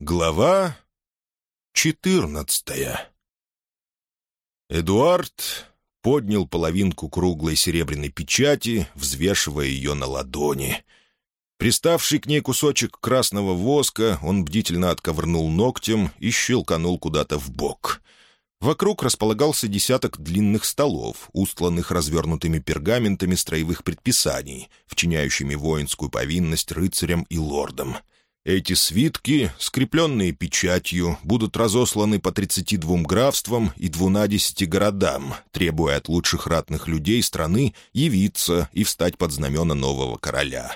Глава четырнадцатая Эдуард поднял половинку круглой серебряной печати, взвешивая ее на ладони. Приставший к ней кусочек красного воска он бдительно отковырнул ногтем и щелканул куда-то в бок. Вокруг располагался десяток длинных столов, устланных развернутыми пергаментами строевых предписаний, вчиняющими воинскую повинность рыцарям и лордам — эти свитки, скрепленные печатью, будут разосланы по 32 графствам и 12 городам, требуя от лучших ратных людей страны явиться и встать под знамена нового короля.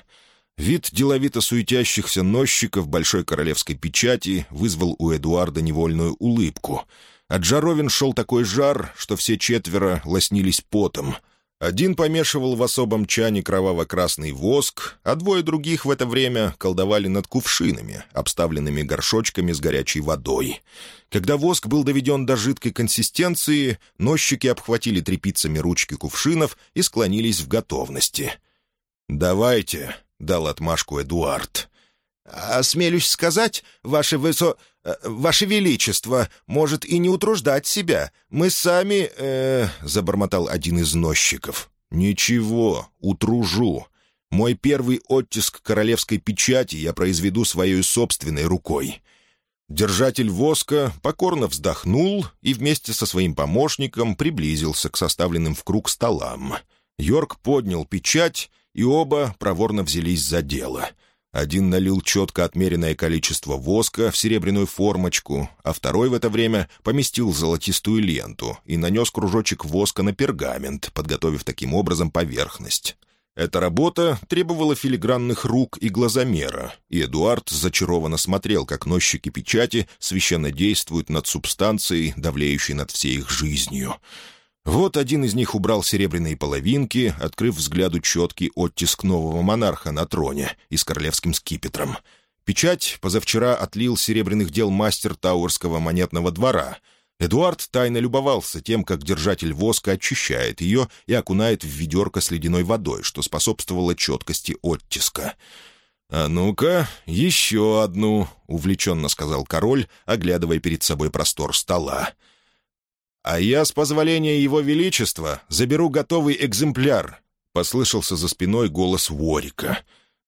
Вид деловито суетящихся носчиков большой королевской печати вызвал у Эдуарда невольную улыбку. От жаровин шел такой жар, что все четверо лоснились потом — один помешивал в особом чане кроваво-красный воск, а двое других в это время колдовали над кувшинами, обставленными горшочками с горячей водой. Когда воск был доведен до жидкой консистенции, носчики обхватили трепицами ручки кувшинов и склонились в готовности. «Давайте», — дал отмашку Эдуард. «Осмелюсь сказать, ваше высо... Э, ваше Величество может и не утруждать себя. Мы сами...» э... — забормотал один из носчиков. «Ничего, утружу. Мой первый оттиск королевской печати я произведу своей собственной рукой». Держатель воска покорно вздохнул и вместе со своим помощником приблизился к составленным в круг столам. Йорк поднял печать, и оба проворно взялись за дело — Один налил четко отмеренное количество воска в серебряную формочку, а второй в это время поместил золотистую ленту и нанес кружочек воска на пергамент, подготовив таким образом поверхность. Эта работа требовала филигранных рук и глазомера, и Эдуард зачарованно смотрел, как носчики печати священно действуют над субстанцией, давлеющей над всей их жизнью. Вот один из них убрал серебряные половинки, открыв взгляду четкий оттиск нового монарха на троне и с королевским скипетром. Печать позавчера отлил серебряных дел мастер Тауэрского монетного двора. Эдуард тайно любовался тем, как держатель воска очищает ее и окунает в ведерко с ледяной водой, что способствовало четкости оттиска. «А ну-ка, еще одну», — увлеченно сказал король, оглядывая перед собой простор стола. «А «А я, с позволения его величества, заберу готовый экземпляр», — послышался за спиной голос Ворика.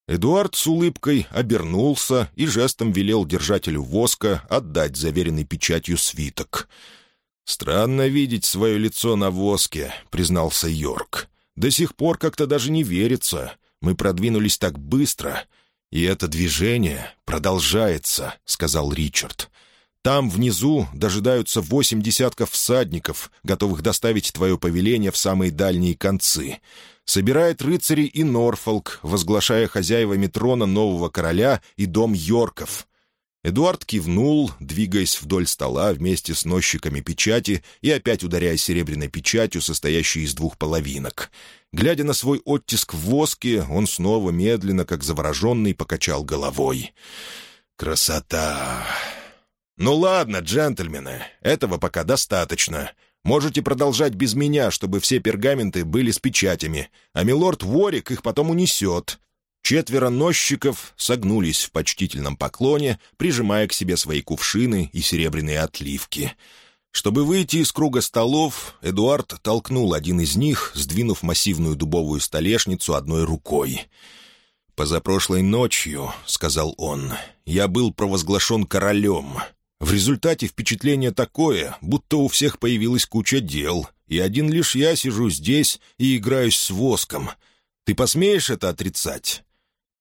Эдуард с улыбкой обернулся и жестом велел держателю воска отдать заверенный печатью свиток. «Странно видеть свое лицо на воске», — признался Йорк. «До сих пор как-то даже не верится. Мы продвинулись так быстро. И это движение продолжается», — сказал Ричард. Там, внизу, дожидаются восемь десятков всадников, готовых доставить твое повеление в самые дальние концы. Собирает рыцари и Норфолк, возглашая хозяевами трона нового короля и дом Йорков. Эдуард кивнул, двигаясь вдоль стола вместе с носчиками печати и опять ударяя серебряной печатью, состоящей из двух половинок. Глядя на свой оттиск в воске, он снова медленно, как завороженный, покачал головой. «Красота!» «Ну ладно, джентльмены, этого пока достаточно. Можете продолжать без меня, чтобы все пергаменты были с печатями, а милорд Ворик их потом унесет». Четверо носчиков согнулись в почтительном поклоне, прижимая к себе свои кувшины и серебряные отливки. Чтобы выйти из круга столов, Эдуард толкнул один из них, сдвинув массивную дубовую столешницу одной рукой. «Позапрошлой ночью, — сказал он, — я был провозглашен королем, в результате впечатление такое, будто у всех появилась куча дел, и один лишь я сижу здесь и играюсь с воском. Ты посмеешь это отрицать?»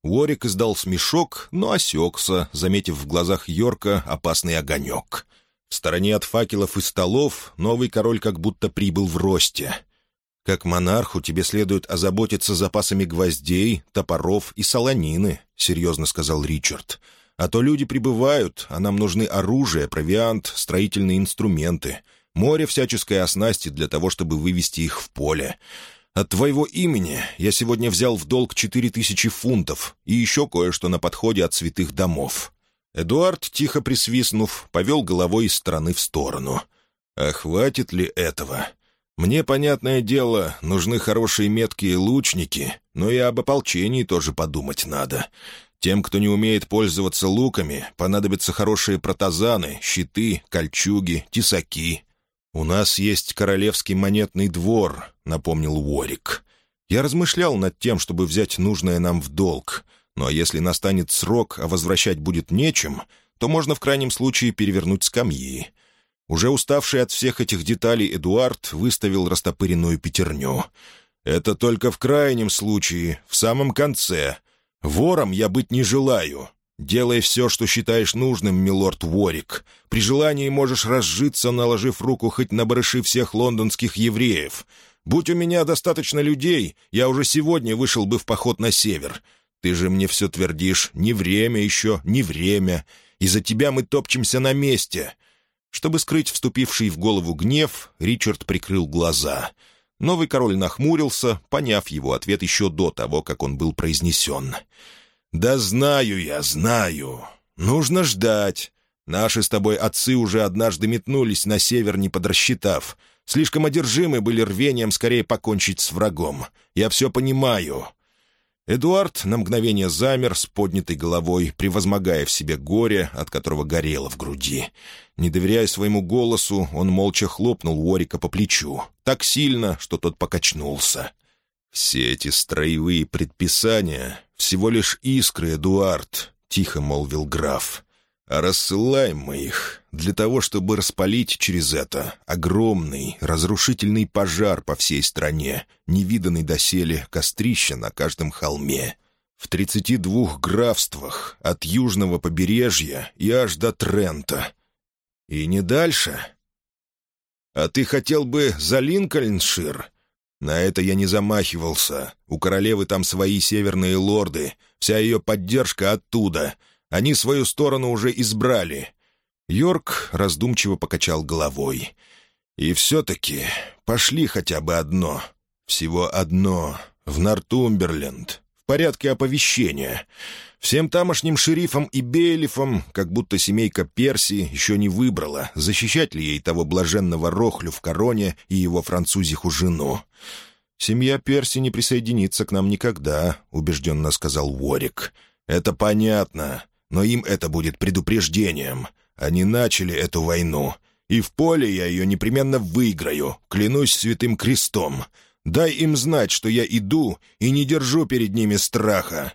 Уорик издал смешок, но осекся, заметив в глазах Йорка опасный огонек. В стороне от факелов и столов новый король как будто прибыл в росте. «Как монарху тебе следует озаботиться запасами гвоздей, топоров и солонины», — серьезно сказал Ричард. «Ричард». А то люди прибывают, а нам нужны оружие, провиант, строительные инструменты, море всяческой оснасти для того, чтобы вывести их в поле. От твоего имени я сегодня взял в долг четыре тысячи фунтов и еще кое-что на подходе от святых домов». Эдуард, тихо присвистнув, повел головой из стороны в сторону. «А хватит ли этого?» Мне, понятное дело, нужны хорошие меткие лучники, но и об ополчении тоже подумать надо. Тем, кто не умеет пользоваться луками, понадобятся хорошие протазаны, щиты, кольчуги, тесаки. «У нас есть королевский монетный двор», — напомнил Уорик. «Я размышлял над тем, чтобы взять нужное нам в долг. Но если настанет срок, а возвращать будет нечем, то можно в крайнем случае перевернуть скамьи». Уже уставший от всех этих деталей Эдуард выставил растопыренную пятерню. «Это только в крайнем случае, в самом конце», «Вором я быть не желаю. Делай все, что считаешь нужным, милорд Ворик. При желании можешь разжиться, наложив руку хоть на барыши всех лондонских евреев. Будь у меня достаточно людей, я уже сегодня вышел бы в поход на север. Ты же мне все твердишь, не время еще, не время. Из-за тебя мы топчемся на месте». Чтобы скрыть вступивший в голову гнев, Ричард прикрыл глаза — Новый король нахмурился, поняв его ответ еще до того, как он был произнесен. «Да знаю я, знаю. Нужно ждать. Наши с тобой отцы уже однажды метнулись на север, не подрасчитав. Слишком одержимы были рвением скорее покончить с врагом. Я все понимаю. Эдуард на мгновение замер с поднятой головой, превозмогая в себе горе, от которого горело в груди. Не доверяя своему голосу, он молча хлопнул Уорика по плечу, так сильно, что тот покачнулся. «Все эти строевые предписания — всего лишь искры, Эдуард», — тихо молвил граф рассылаем мы их для того, чтобы распалить через это огромный разрушительный пожар по всей стране, невиданный доселе кострища на каждом холме. В 32 графствах от южного побережья и аж до Трента. И не дальше. А ты хотел бы за Линкольншир? На это я не замахивался. У королевы там свои северные лорды, вся ее поддержка оттуда — они свою сторону уже избрали». Йорк раздумчиво покачал головой. «И все-таки пошли хотя бы одно. Всего одно. В Нортумберленд. В порядке оповещения. Всем тамошним шерифам и бейлифам, как будто семейка Перси еще не выбрала, защищать ли ей того блаженного Рохлю в короне и его французиху жену. «Семья Перси не присоединится к нам никогда», — убежденно сказал Уорик. «Это понятно но им это будет предупреждением. Они начали эту войну, и в поле я ее непременно выиграю, клянусь святым крестом. Дай им знать, что я иду и не держу перед ними страха».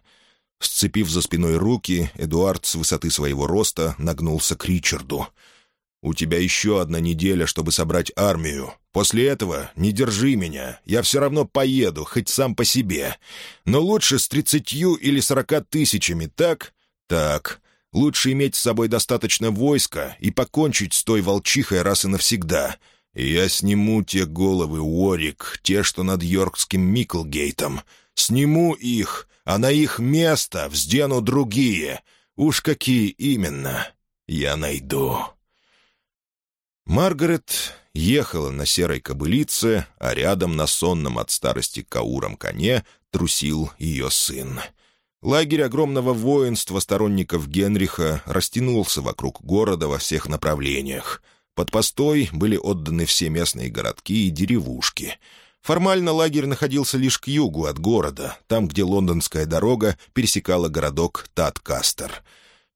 Сцепив за спиной руки, Эдуард с высоты своего роста нагнулся к Ричарду. «У тебя еще одна неделя, чтобы собрать армию. После этого не держи меня. Я все равно поеду, хоть сам по себе. Но лучше с тридцатью или сорока тысячами, так? «Так, лучше иметь с собой достаточно войска и покончить с той волчихой раз и навсегда. я сниму те головы, Уорик, те, что над Йоркским Миклгейтом. Сниму их, а на их место вздену другие. Уж какие именно, я найду». Маргарет ехала на серой кобылице, а рядом на сонном от старости кауром коне трусил ее сын — Лагерь огромного воинства сторонников Генриха растянулся вокруг города во всех направлениях. Под постой были отданы все местные городки и деревушки. Формально лагерь находился лишь к югу от города, там, где лондонская дорога пересекала городок Таткастер.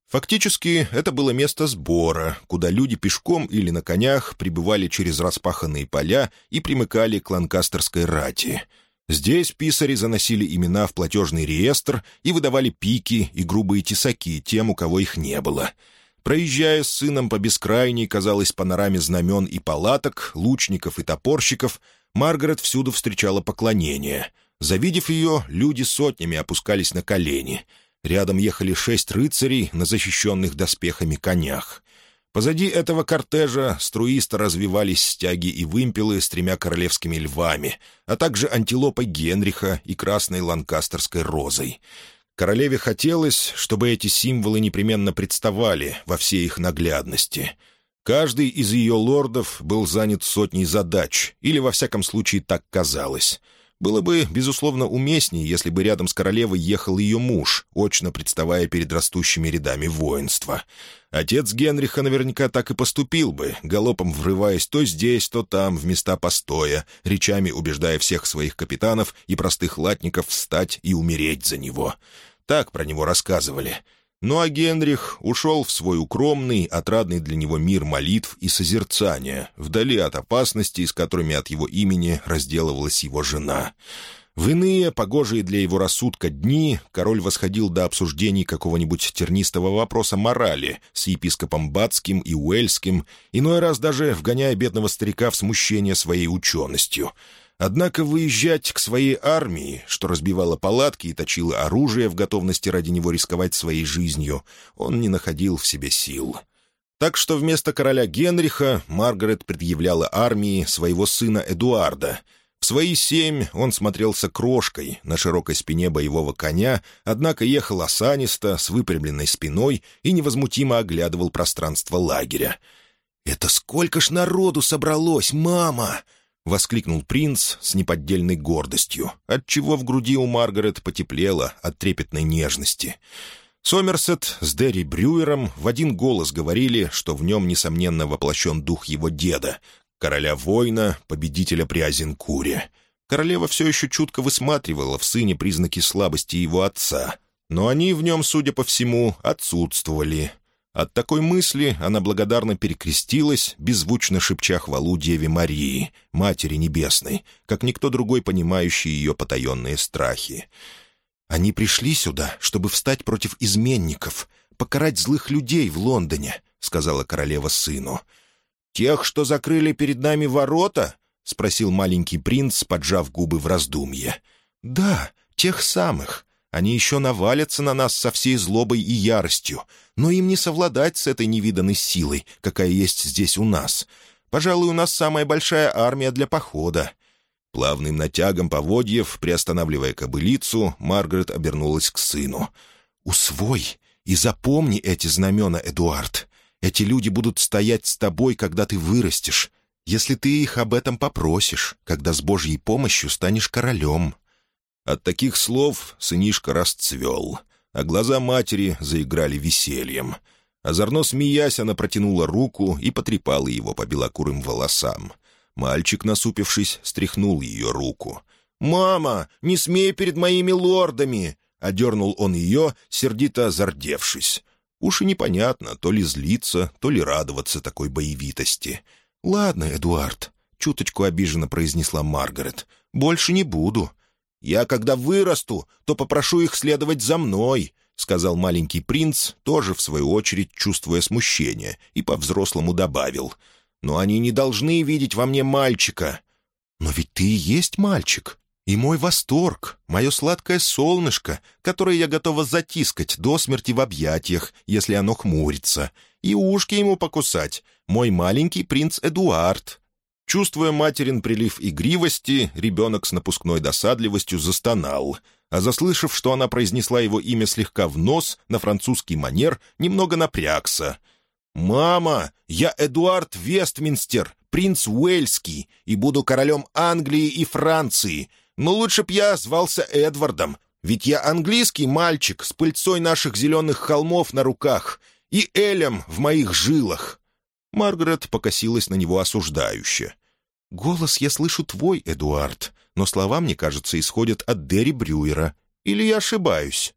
Фактически, это было место сбора, куда люди пешком или на конях прибывали через распаханные поля и примыкали к ланкастерской рати — Здесь писари заносили имена в платежный реестр и выдавали пики и грубые тесаки тем, у кого их не было. Проезжая с сыном по бескрайней, казалось, панораме знамен и палаток, лучников и топорщиков, Маргарет всюду встречала поклонение. Завидев ее, люди сотнями опускались на колени. Рядом ехали шесть рыцарей на защищенных доспехами конях. Позади этого кортежа струисто развивались стяги и вымпелы с тремя королевскими львами, а также антилопой Генриха и красной ланкастерской розой. Королеве хотелось, чтобы эти символы непременно представали во всей их наглядности. Каждый из ее лордов был занят сотней задач, или, во всяком случае, так казалось — было бы, безусловно, уместнее, если бы рядом с королевой ехал ее муж, очно представая перед растущими рядами воинства. Отец Генриха наверняка так и поступил бы, галопом врываясь то здесь, то там, в места постоя, речами убеждая всех своих капитанов и простых латников встать и умереть за него. Так про него рассказывали — ну а Генрих ушел в свой укромный, отрадный для него мир молитв и созерцания, вдали от опасностей, с которыми от его имени разделывалась его жена. В иные, погожие для его рассудка дни, король восходил до обсуждений какого-нибудь тернистого вопроса морали с епископом Бацким и Уэльским, иной раз даже вгоняя бедного старика в смущение своей ученостью — Однако выезжать к своей армии, что разбивала палатки и точила оружие в готовности ради него рисковать своей жизнью, он не находил в себе сил. Так что вместо короля Генриха Маргарет предъявляла армии своего сына Эдуарда. В свои семь он смотрелся крошкой на широкой спине боевого коня, однако ехал осанисто, с выпрямленной спиной и невозмутимо оглядывал пространство лагеря. «Это сколько ж народу собралось, мама!» — воскликнул принц с неподдельной гордостью, отчего в груди у Маргарет потеплело от трепетной нежности. Сомерсет с Дерри Брюером в один голос говорили, что в нем, несомненно, воплощен дух его деда, короля воина, победителя при Азенкуре. Королева все еще чутко высматривала в сыне признаки слабости его отца, но они в нем, судя по всему, отсутствовали. От такой мысли она благодарно перекрестилась, беззвучно шепча хвалу Деве Марии, Матери Небесной, как никто другой, понимающий ее потаенные страхи. «Они пришли сюда, чтобы встать против изменников, покарать злых людей в Лондоне», — сказала королева сыну. «Тех, что закрыли перед нами ворота?» — спросил маленький принц, поджав губы в раздумье. «Да, тех самых. Они еще навалятся на нас со всей злобой и яростью, но им не совладать с этой невиданной силой, какая есть здесь у нас. Пожалуй, у нас самая большая армия для похода». Плавным натягом поводьев, приостанавливая кобылицу, Маргарет обернулась к сыну. «Усвой и запомни эти знамена, Эдуард. Эти люди будут стоять с тобой, когда ты вырастешь, если ты их об этом попросишь, когда с Божьей помощью станешь королем». От таких слов сынишка расцвел, а глаза матери заиграли весельем. Озорно смеясь, она протянула руку и потрепала его по белокурым волосам. Мальчик, насупившись, стряхнул ее руку. «Мама, не смей перед моими лордами!» — одернул он ее, сердито озардевшись. Уж и непонятно, то ли злиться, то ли радоваться такой боевитости. «Ладно, Эдуард», — чуточку обиженно произнесла Маргарет, — «больше не буду. «Я, когда вырасту, то попрошу их следовать за мной», — сказал маленький принц, тоже, в свою очередь, чувствуя смущение, и по-взрослому добавил. «Но они не должны видеть во мне мальчика». «Но ведь ты и есть мальчик», и мой восторг, мое сладкое солнышко, которое я готова затискать до смерти в объятиях, если оно хмурится, и ушки ему покусать, мой маленький принц Эдуард. Чувствуя материн прилив игривости, ребенок с напускной досадливостью застонал, а заслышав, что она произнесла его имя слегка в нос, на французский манер, немного напрягся. «Мама, я Эдуард Вестминстер, принц Уэльский, и буду королем Англии и Франции, но лучше б я звался Эдвардом, ведь я английский мальчик с пыльцой наших зеленых холмов на руках и элем в моих жилах». Маргарет покосилась на него осуждающе. «Голос я слышу твой, Эдуард, но слова, мне кажется, исходят от Дерри Брюера. Или я ошибаюсь?»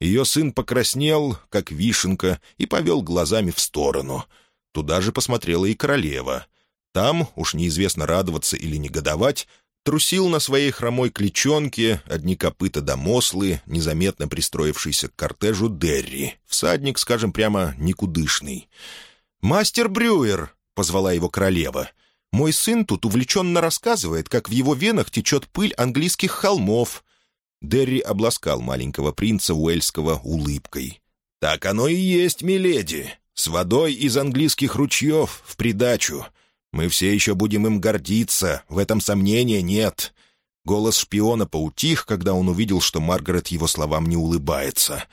Ее сын покраснел, как вишенка, и повел глазами в сторону. Туда же посмотрела и королева. Там, уж неизвестно радоваться или негодовать, трусил на своей хромой клечонке, одни копыта до мослы, незаметно пристроившийся к кортежу Дерри, всадник, скажем прямо, никудышный. «Мастер Брюер!» — позвала его королева. «Мой сын тут увлеченно рассказывает, как в его венах течет пыль английских холмов». Дерри обласкал маленького принца Уэльского улыбкой. «Так оно и есть, миледи. С водой из английских ручьев в придачу. Мы все еще будем им гордиться, в этом сомнения нет». Голос шпиона поутих, когда он увидел, что Маргарет его словам не улыбается.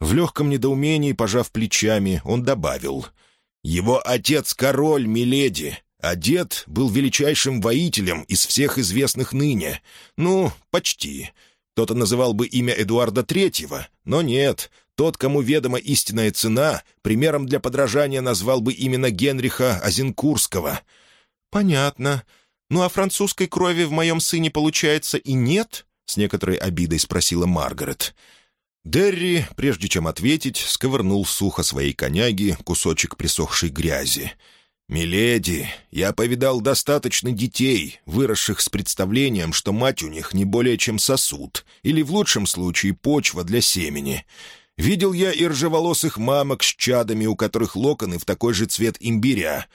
В легком недоумении, пожав плечами, он добавил — его отец — король Миледи, а дед был величайшим воителем из всех известных ныне. Ну, почти. Кто-то называл бы имя Эдуарда Третьего, но нет. Тот, кому ведома истинная цена, примером для подражания назвал бы именно Генриха Азенкурского. «Понятно. Ну, а французской крови в моем сыне, получается, и нет?» — с некоторой обидой спросила Маргарет. «Маргарет». Дерри, прежде чем ответить, сковырнул сухо своей коняги кусочек присохшей грязи. «Миледи, я повидал достаточно детей, выросших с представлением, что мать у них не более чем сосуд, или в лучшем случае почва для семени. Видел я и ржеволосых мамок с чадами, у которых локоны в такой же цвет имбиря.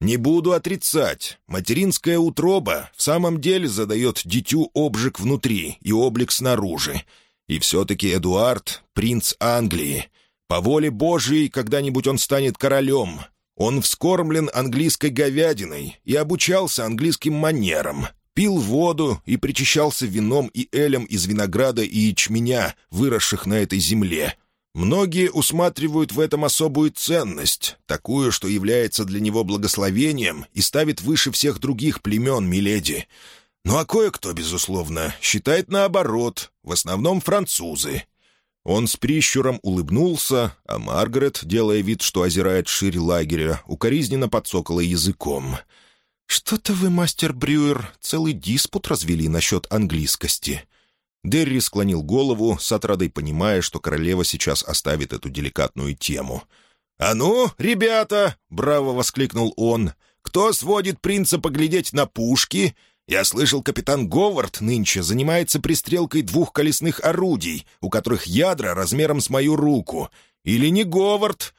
Не буду отрицать, материнская утроба в самом деле задает дитю обжиг внутри и облик снаружи». И все-таки Эдуард — принц Англии. По воле Божьей когда-нибудь он станет королем. Он вскормлен английской говядиной и обучался английским манерам, пил воду и причащался вином и элем из винограда и ячменя, выросших на этой земле. Многие усматривают в этом особую ценность, такую, что является для него благословением и ставит выше всех других племен Миледи. Ну а кое-кто, безусловно, считает наоборот, в основном французы. Он с прищуром улыбнулся, а Маргарет, делая вид, что озирает шире лагеря, укоризненно подсокала языком. «Что-то вы, мастер Брюер, целый диспут развели насчет английскости». Дерри склонил голову, с отрадой понимая, что королева сейчас оставит эту деликатную тему. «А ну, ребята!» — браво воскликнул он. «Кто сводит принца поглядеть на пушки?» Я слышал, капитан Говард нынче занимается пристрелкой двухколесных орудий, у которых ядра размером с мою руку. Или не Говард?»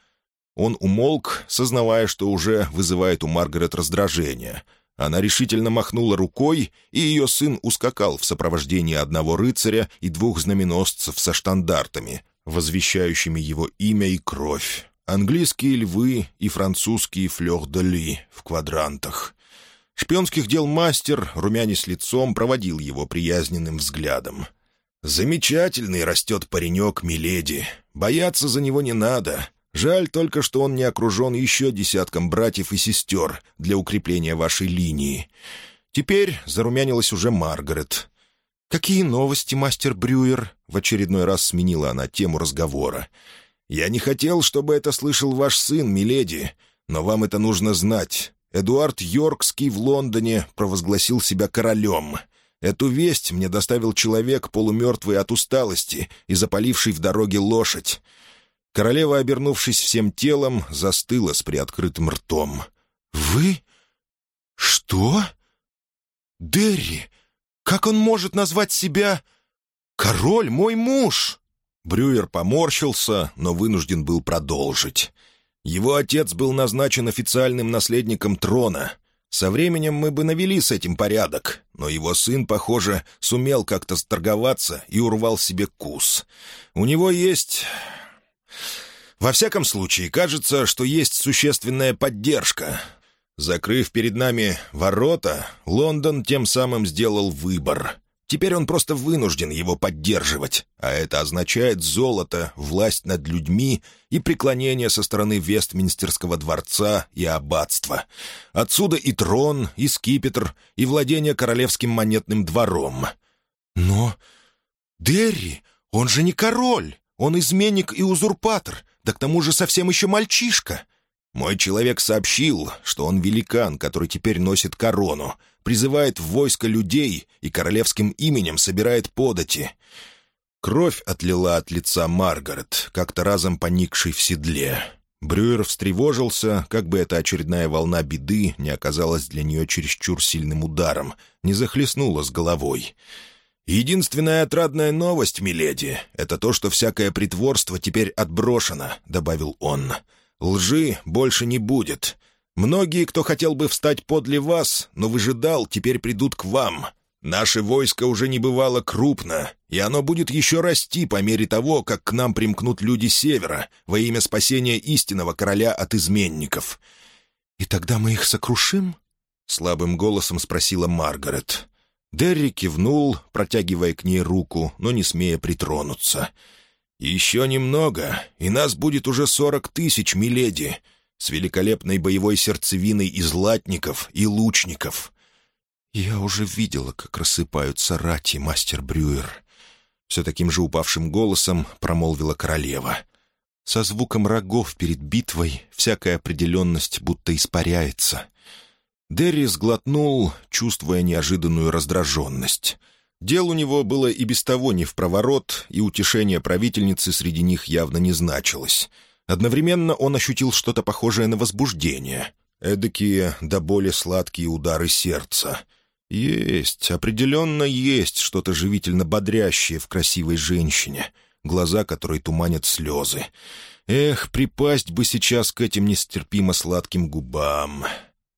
Он умолк, сознавая, что уже вызывает у Маргарет раздражение. Она решительно махнула рукой, и ее сын ускакал в сопровождении одного рыцаря и двух знаменосцев со штандартами, возвещающими его имя и кровь. Английские львы и французские флёх-де-ли в квадрантах шпионских дел мастер, румянец лицом, проводил его приязненным взглядом. «Замечательный растет паренек, миледи. Бояться за него не надо. Жаль только, что он не окружен еще десятком братьев и сестер для укрепления вашей линии». Теперь зарумянилась уже Маргарет. «Какие новости, мастер Брюер?» — в очередной раз сменила она тему разговора. «Я не хотел, чтобы это слышал ваш сын, миледи, но вам это нужно знать. Эдуард Йоркский в Лондоне провозгласил себя королем. Эту весть мне доставил человек, полумертвый от усталости и запаливший в дороге лошадь. Королева, обернувшись всем телом, застыла с приоткрытым ртом. «Вы? Что? Дерри! Как он может назвать себя... Король мой муж!» Брюер поморщился, но вынужден был продолжить. Его отец был назначен официальным наследником трона. Со временем мы бы навели с этим порядок, но его сын, похоже, сумел как-то сторговаться и урвал себе кус. У него есть... Во всяком случае, кажется, что есть существенная поддержка. Закрыв перед нами ворота, Лондон тем самым сделал выбор — Теперь он просто вынужден его поддерживать, а это означает золото, власть над людьми и преклонение со стороны Вестминстерского дворца и аббатства. Отсюда и трон, и скипетр, и владение королевским монетным двором. Но... Дерри, он же не король, он изменник и узурпатор, да к тому же совсем еще мальчишка. Мой человек сообщил, что он великан, который теперь носит корону, призывает в войско людей и королевским именем собирает подати. Кровь отлила от лица Маргарет, как-то разом поникшей в седле. Брюер встревожился, как бы эта очередная волна беды не оказалась для нее чересчур сильным ударом, не захлестнула с головой. «Единственная отрадная новость, миледи, это то, что всякое притворство теперь отброшено», — добавил он. — Лжи больше не будет. Многие, кто хотел бы встать подле вас, но выжидал, теперь придут к вам. Наше войско уже не бывало крупно, и оно будет еще расти по мере того, как к нам примкнут люди севера во имя спасения истинного короля от изменников». «И тогда мы их сокрушим?» — слабым голосом спросила Маргарет. Дерри кивнул, протягивая к ней руку, но не смея притронуться. «Дерри» «Еще немного, и нас будет уже сорок тысяч, миледи, с великолепной боевой сердцевиной из латников и лучников». «Я уже видела, как рассыпаются рати, мастер Брюер», — все таким же упавшим голосом промолвила королева. «Со звуком рогов перед битвой всякая определенность будто испаряется». Дерри сглотнул, чувствуя неожиданную раздраженность — Дел у него было и без того не в проворот, и утешение правительницы среди них явно не значилось. Одновременно он ощутил что-то похожее на возбуждение. Эдакие до боли сладкие удары сердца. Есть, определенно есть что-то живительно бодрящее в красивой женщине, глаза которой туманят слезы. Эх, припасть бы сейчас к этим нестерпимо сладким губам.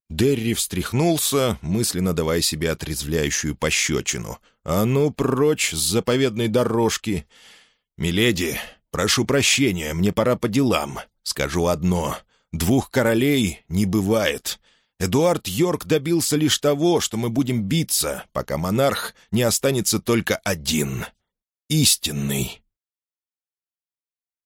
Дерри встряхнулся, мысленно давая себе отрезвляющую пощечину. «А ну, прочь с заповедной дорожки!» «Миледи, прошу прощения, мне пора по делам. Скажу одно. Двух королей не бывает. Эдуард Йорк добился лишь того, что мы будем биться, пока монарх не останется только один. Истинный».